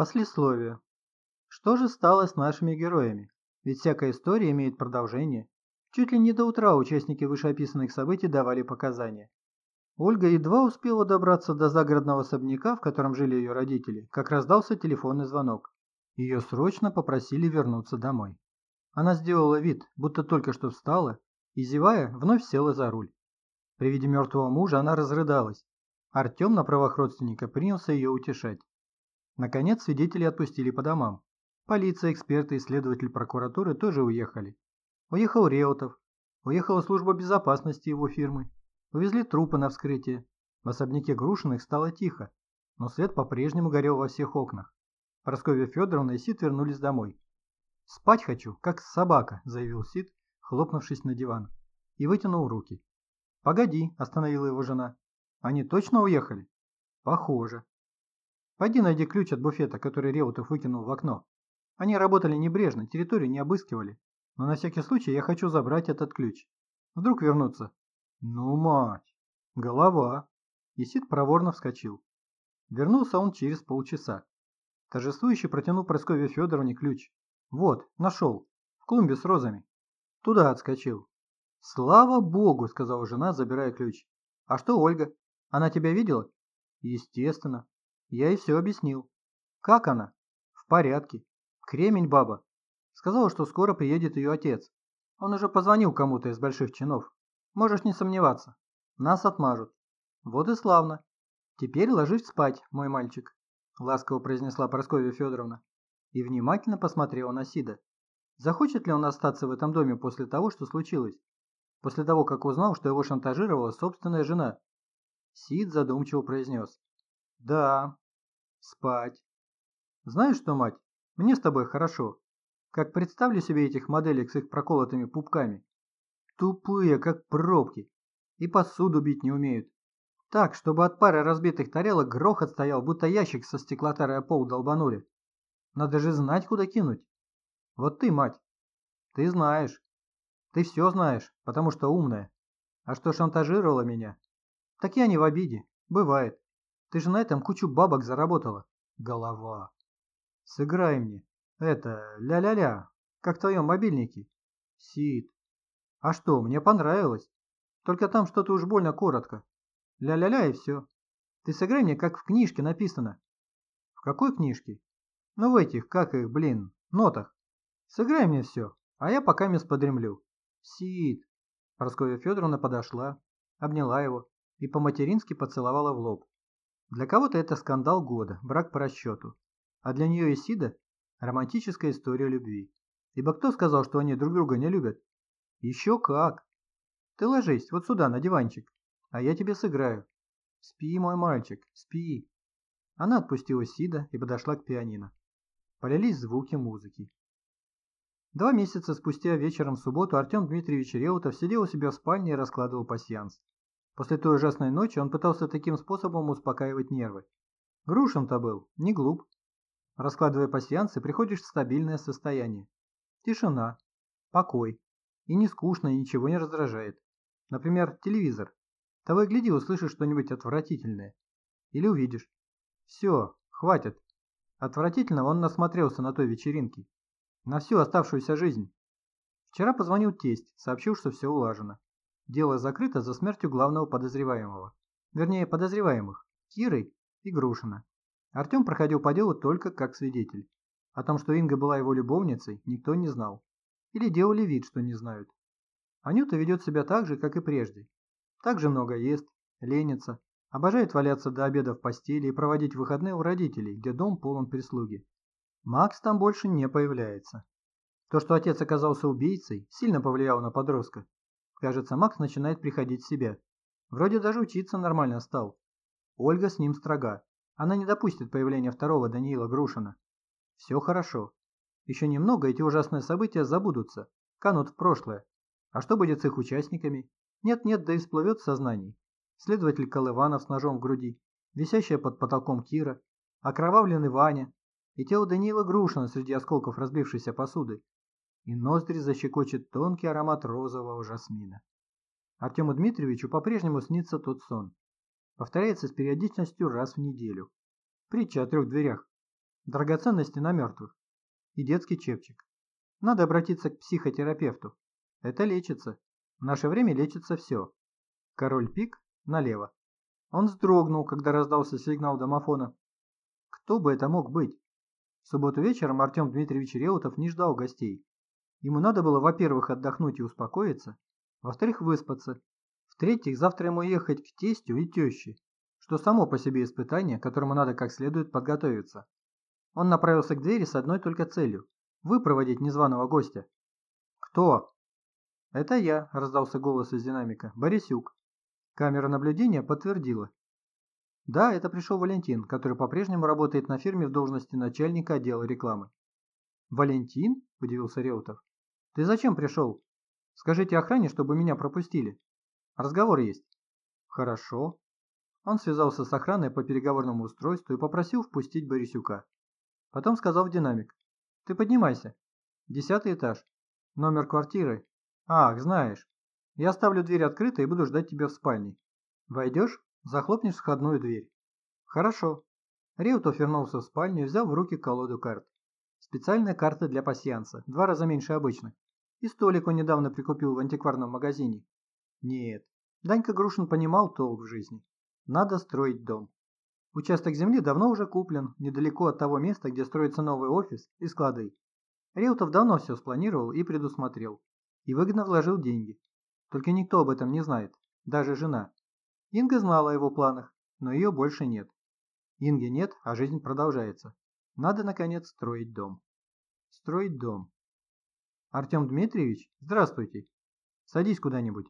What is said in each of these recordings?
Послесловие. Что же стало с нашими героями? Ведь всякая история имеет продолжение. Чуть ли не до утра участники вышеописанных событий давали показания. Ольга едва успела добраться до загородного особняка, в котором жили ее родители, как раздался телефонный звонок. Ее срочно попросили вернуться домой. Она сделала вид, будто только что встала, и, зевая, вновь села за руль. При виде мертвого мужа она разрыдалась. Артем на правах родственника принялся ее утешать. Наконец свидетелей отпустили по домам. Полиция, эксперты и следователь прокуратуры тоже уехали. Уехал Реутов. Уехала служба безопасности его фирмы. Увезли трупы на вскрытие. В особняке Грушиных стало тихо, но свет по-прежнему горел во всех окнах. Прасковья Федоровна и Сид вернулись домой. «Спать хочу, как собака», – заявил Сид, хлопнувшись на диван, и вытянул руки. «Погоди», – остановила его жена. «Они точно уехали?» «Похоже». «Пойди найди ключ от буфета, который Реутов выкинул в окно. Они работали небрежно, территорию не обыскивали. Но на всякий случай я хочу забрать этот ключ. Вдруг вернуться. Ну, мать! Голова! И Сид проворно вскочил. Вернулся он через полчаса. Торжествующе протянул Прасковье Федоровне ключ. Вот, нашел. В клумбе с розами. Туда отскочил. «Слава богу!» – сказала жена, забирая ключ. «А что Ольга? Она тебя видела?» «Естественно. Я ей все объяснил». «Как она?» «В порядке. Кремень баба. Сказала, что скоро приедет ее отец. Он уже позвонил кому-то из больших чинов. Можешь не сомневаться. Нас отмажут. Вот и славно. Теперь ложись спать, мой мальчик, ласково произнесла Прасковья Федоровна и внимательно посмотрела на Сида. Захочет ли он остаться в этом доме после того, что случилось? После того, как узнал, что его шантажировала собственная жена? Сид задумчиво произнес. Да, спать. Знаешь что, мать, мне с тобой хорошо. Как представлю себе этих моделек с их проколотыми пупками. Тупые, как пробки. И посуду бить не умеют. Так, чтобы от пары разбитых тарелок грохот стоял, будто ящик со стеклотарой о пол долбанули. Надо же знать, куда кинуть. Вот ты, мать, ты знаешь. Ты все знаешь, потому что умная. А что шантажировала меня? Так я не в обиде. Бывает. Ты же на этом кучу бабок заработала. Голова. Сыграй мне. Это, ля-ля-ля, как в твоем мобильнике. Сид. А что, мне понравилось. Только там что-то уж больно коротко. Ля-ля-ля и все. Ты сыграй мне, как в книжке написано. В какой книжке? Ну в этих, как их, блин, нотах. Сыграй мне все, а я пока мест подремлю. Сид. Прасковья Федоровна подошла, обняла его и по-матерински поцеловала в лоб. Для кого-то это скандал года, брак по расчету. А для нее и Сида романтическая история любви. Ибо кто сказал, что они друг друга не любят? Еще как. Ты ложись вот сюда, на диванчик, а я тебе сыграю. Спи, мой мальчик, спи. Она отпустила Сида и подошла к пианино. Полились звуки музыки. Два месяца спустя вечером в субботу Артем Дмитриевич Реутов сидел у себя в спальне и раскладывал пасьянс. После той ужасной ночи он пытался таким способом успокаивать нервы. Грушин-то был, не глуп, Раскладывая пасьянсы, приходишь в стабильное состояние. Тишина, покой. И не скучно, и ничего не раздражает. Например, телевизор. Того и гляди, услышишь что-нибудь отвратительное. Или увидишь. Все, хватит. Отвратительного он насмотрелся на той вечеринке. На всю оставшуюся жизнь. Вчера позвонил тесть, сообщил, что все улажено. Дело закрыто за смертью главного подозреваемого. Вернее, подозреваемых. Киры и Грушина. Артем проходил по делу только как свидетель. О том, что Инга была его любовницей, никто не знал. Или делали вид, что не знают. Анюта ведет себя так же, как и прежде. Так же много ест, ленится, обожает валяться до обеда в постели и проводить выходные у родителей, где дом полон прислуги. Макс там больше не появляется. То, что отец оказался убийцей, сильно повлияло на подростка. Кажется, Макс начинает приходить в себя. Вроде даже учиться нормально стал. Ольга с ним строга. Она не допустит появления второго Даниила Грушина. Все хорошо. Еще немного эти ужасные события забудутся, канут в прошлое. А что будет с их участниками? Нет-нет, да и всплывет в сознании. Следователь Колыванов с ножом в груди, висящая под потолком Кира, окровавленный Ваня и тело Даниила Грушина среди осколков разбившейся посуды. И ноздри защекочет тонкий аромат розового жасмина. Артему Дмитриевичу по-прежнему снится тот сон. Повторяется с периодичностью раз в неделю. Притча о трех дверях. драгоценности на мертвых и детский чепчик. Надо обратиться к психотерапевту. Это лечится. В наше время лечится все. Король пик налево. Он вздрогнул, когда раздался сигнал домофона. Кто бы это мог быть? В субботу вечером Артем Дмитриевич Реутов не ждал гостей. Ему надо было, во-первых, отдохнуть и успокоиться, во-вторых, выспаться, в-третьих, завтра ему ехать к тестю и теще, что само по себе испытание, к которому надо как следует подготовиться. Он направился к двери с одной только целью – выпроводить незваного гостя. «Кто?» «Это я», – раздался голос из динамика. «Борисюк». Камера наблюдения подтвердила. Да, это пришел Валентин, который по-прежнему работает на фирме в должности начальника отдела рекламы. «Валентин?» – удивился Реутов. «Ты зачем пришел? Скажите охране, чтобы меня пропустили. Разговор есть». «Хорошо». Он связался с охраной по переговорному устройству и попросил впустить Борисюка. Потом сказал в динамик. «Ты поднимайся. Десятый этаж. Номер квартиры. Ах, знаешь. Я оставлю дверь открытой и буду ждать тебя в спальне. Войдешь, захлопнешь входную дверь». «Хорошо». Реутов вернулся в спальню и взял в руки колоду карт. Специальная карта для пасьянса, два раза меньше обычных. И столик он недавно прикупил в антикварном магазине. Нет, Данька Грушин понимал толк в жизни. Надо строить дом. Участок земли давно уже куплен, недалеко от того места, где строится новый офис и склады. Реутов давно все спланировал и предусмотрел. И выгодно вложил деньги. Только никто об этом не знает, даже жена. Инга знала о его планах, но ее больше нет. Инги нет, а жизнь продолжается. Надо, наконец, строить дом. Строить дом. Артем Дмитриевич, здравствуйте. Садись куда-нибудь.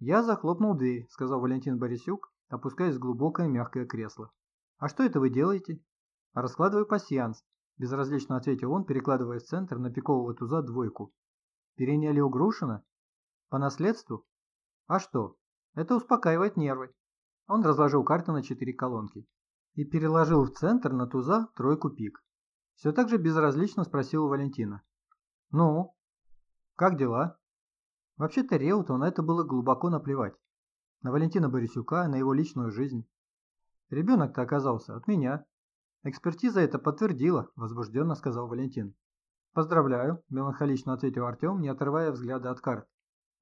Я захлопнул дверь, сказал Валентин Борисюк, опускаясь в глубокое мягкое кресло. «А что это вы делаете?» «Раскладываю пасьянс», – безразлично ответил он, перекладывая в центр на пикового туза двойку. «Переняли у Грушина?» «По наследству?» «А что? Это успокаивает нервы». Он разложил карты на четыре колонки и переложил в центр на туза тройку пик. Все так же безразлично спросил у Валентина. «Ну? Как дела?» Вообще-то Реуту на это было глубоко наплевать. На Валентина Борисюка, на его личную жизнь. Ребенок-то оказался от меня. Экспертиза это подтвердила, возбужденно сказал Валентин. Поздравляю, меланхолично ответил Артем, не отрывая взгляда от карт.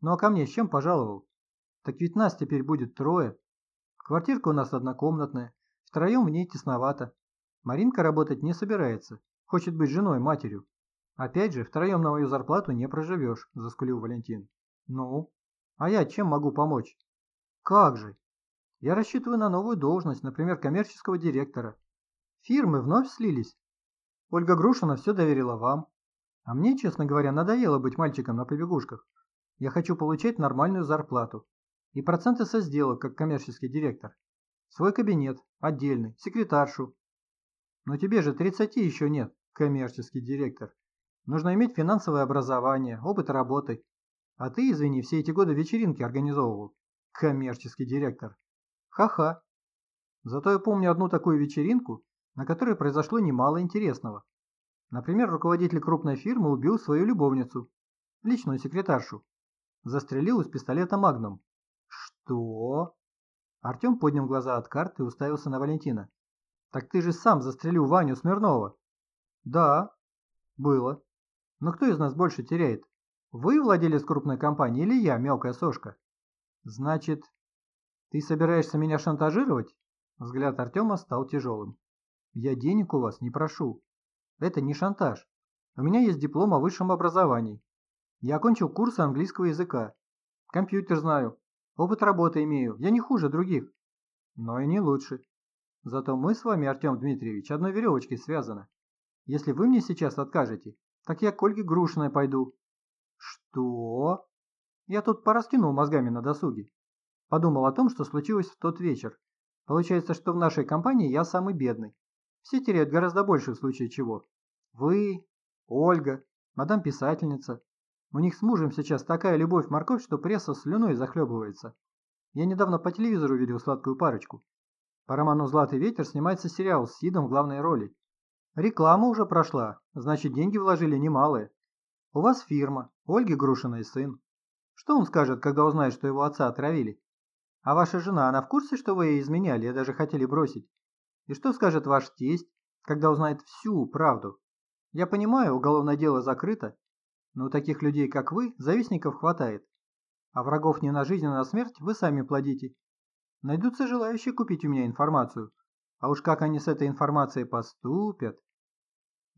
Ну а ко мне с чем пожаловал? Так ведь нас теперь будет трое. Квартирка у нас однокомнатная, втроем в ней тесновато. Маринка работать не собирается, хочет быть женой, матерью. Опять же, втроем на мою зарплату не проживешь, заскулил Валентин. Ну? А я чем могу помочь? Как же? Я рассчитываю на новую должность, например, коммерческого директора. Фирмы вновь слились. Ольга Грушина все доверила вам. А мне, честно говоря, надоело быть мальчиком на побегушках. Я хочу получать нормальную зарплату. И проценты со сделок, как коммерческий директор. Свой кабинет, отдельный, секретаршу. Но тебе же 30 еще нет, коммерческий директор. Нужно иметь финансовое образование, опыт работы. А ты, извини, все эти годы вечеринки организовывал. Коммерческий директор. Ха-ха. Зато я помню одну такую вечеринку, на которой произошло немало интересного. Например, руководитель крупной фирмы убил свою любовницу, личную секретаршу. Застрелил из пистолета «Магнум». Что? Артем поднял глаза от карты и уставился на Валентина. Так ты же сам застрелил Ваню Смирнова. Да, было. Но кто из нас больше теряет? Вы владелец крупной компании или я, мелкая сошка? Значит, «Ты собираешься меня шантажировать?» Взгляд Артема стал тяжелым. «Я денег у вас не прошу. Это не шантаж. У меня есть диплом о высшем образовании. Я окончил курсы английского языка. Компьютер знаю. Опыт работы имею. Я не хуже других. Но и не лучше. Зато мы с вами, Артем Дмитриевич, одной веревочкой связаны. Если вы мне сейчас откажете, так я к Ольге Грушиной пойду». «Что?» Я тут пораскинул мозгами на досуге. Подумал о том, что случилось в тот вечер. Получается, что в нашей компании я самый бедный. Все теряют гораздо больше в случае чего. Вы, Ольга, мадам-писательница. У них с мужем сейчас такая любовь-морковь, что пресса слюной захлебывается. Я недавно по телевизору видел сладкую парочку. По роману «Златый ветер» снимается сериал с Сидом в главной роли. Реклама уже прошла, значит деньги вложили немалые. У вас фирма, Ольги Грушиной сын. Что он скажет, когда узнает, что его отца отравили? А ваша жена, она в курсе, что вы ей изменяли и даже хотели бросить? И что скажет ваш тесть, когда узнает всю правду. Я понимаю, уголовное дело закрыто, но у таких людей, как вы, завистников хватает. А врагов не на жизнь, а на смерть вы сами плодите. Найдутся желающие купить у меня информацию. А уж как они с этой информацией поступят.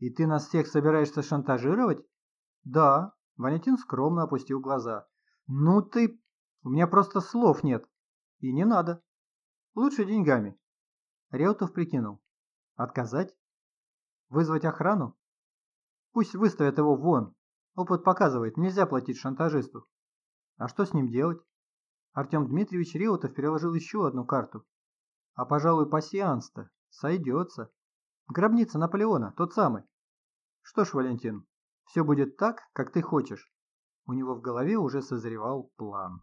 И ты нас всех собираешься шантажировать? Да. Валентин скромно опустил глаза. Ну ты... У меня просто слов нет. И не надо. Лучше деньгами. Реутов прикинул. Отказать? Вызвать охрану? Пусть выставят его вон. Опыт показывает, нельзя платить шантажисту. А что с ним делать? Артем Дмитриевич Реутов переложил еще одну карту. А, пожалуй, пассианс-то сойдется. Гробница Наполеона, тот самый. Что ж, Валентин, все будет так, как ты хочешь. У него в голове уже созревал план.